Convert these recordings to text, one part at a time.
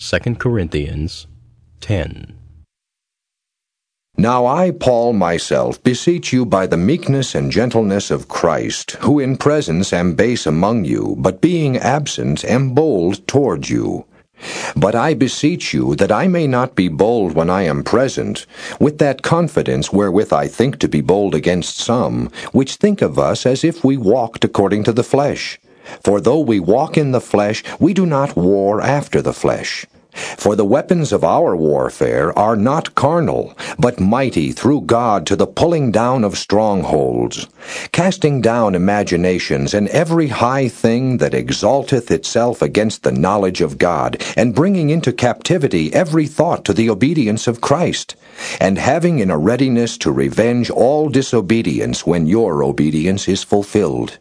2 Corinthians 10. Now I, Paul, myself, beseech you by the meekness and gentleness of Christ, who in presence am base among you, but being absent am bold toward you. But I beseech you that I may not be bold when I am present, with that confidence wherewith I think to be bold against some, which think of us as if we walked according to the flesh. For though we walk in the flesh, we do not war after the flesh. For the weapons of our warfare are not carnal, but mighty through God to the pulling down of strongholds, casting down imaginations and every high thing that exalteth itself against the knowledge of God, and bringing into captivity every thought to the obedience of Christ, and having in a readiness to revenge all disobedience when your obedience is fulfilled.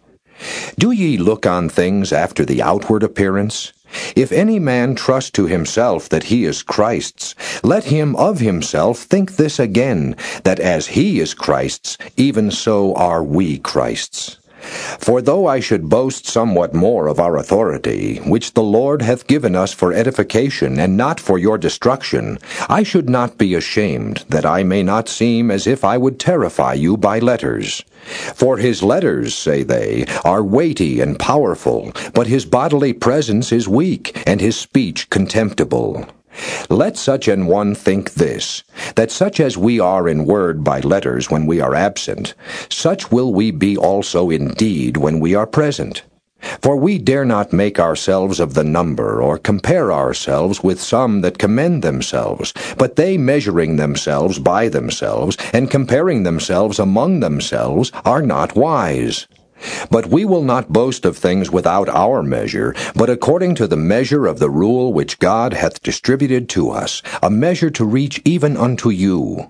Do ye look on things after the outward appearance? If any man trust to himself that he is Christ's, let him of himself think this again, that as he is Christ's, even so are we Christ's. For though I should boast somewhat more of our authority, which the Lord hath given us for edification, and not for your destruction, I should not be ashamed, that I may not seem as if I would terrify you by letters. For his letters, say they, are weighty and powerful, but his bodily presence is weak, and his speech contemptible. Let such an one think this, that such as we are in word by letters when we are absent, such will we be also in deed when we are present. For we dare not make ourselves of the number, or compare ourselves with some that commend themselves, but they measuring themselves by themselves, and comparing themselves among themselves, are not wise. But we will not boast of things without our measure, but according to the measure of the rule which God hath distributed to us, a measure to reach even unto you.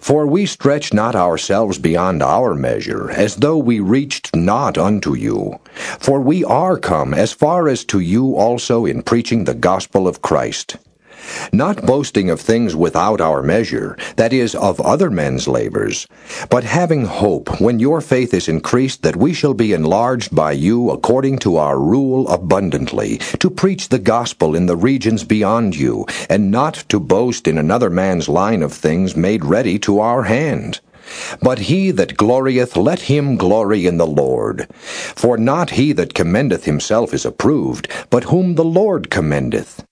For we stretch not ourselves beyond our measure, as though we reached not unto you. For we are come as far as to you also in preaching the gospel of Christ not boasting of things without our measure, that is, of other men's labors, but having hope, when your faith is increased, that we shall be enlarged by you according to our rule abundantly, to preach the gospel in the regions beyond you, and not to boast in another man's line of things made ready to our hand. But he that glorieth, let him glory in the Lord. For not he that commendeth himself is approved, but whom the Lord commendeth.